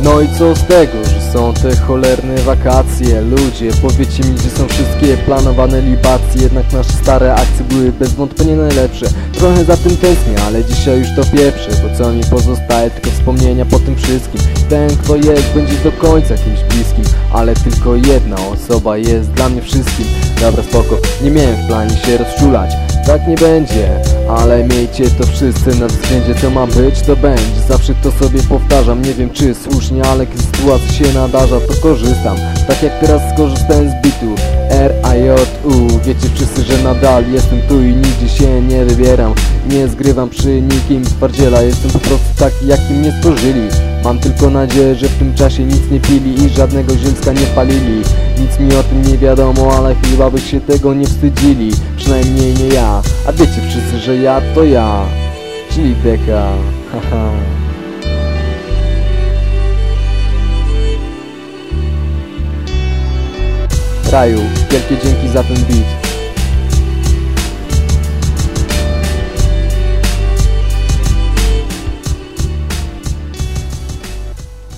No i co z tego, że są te cholerne wakacje? Ludzie, powiedzcie mi, gdzie są wszystkie planowane libacje? Jednak nasze stare akcje były bez wątpienia najlepsze. Trochę za tym tęsknię, ale dzisiaj już to pieprzę Bo co mi pozostaje, tylko wspomnienia po tym wszystkim. Ten kto jest, będzie do końca kimś bliskim Ale tylko jedna osoba jest dla mnie wszystkim. Dobra spoko, nie miałem w planie się rozczulać. Tak nie będzie, ale miejcie to wszyscy na względzie co ma być to będzie. Zawsze to sobie powtarzam, nie wiem czy słusznie, ale kiedy sytuacja się nadarza to korzystam. Tak jak teraz skorzystałem z bitu R-A-J-U Wiecie wszyscy, że nadal jestem tu i nigdzie się nie wybieram. Nie zgrywam przy nikim twardziela, jestem po prostu taki jaki mnie stworzyli Mam tylko nadzieję, że w tym czasie nic nie pili i żadnego zielska nie palili. Nic mi o tym nie wiadomo, ale chyba by się tego nie wstydzili. Przynajmniej nie ja, a wiecie wszyscy, że ja to ja. Czyli deka, haha Raju, wielkie dzięki za ten beat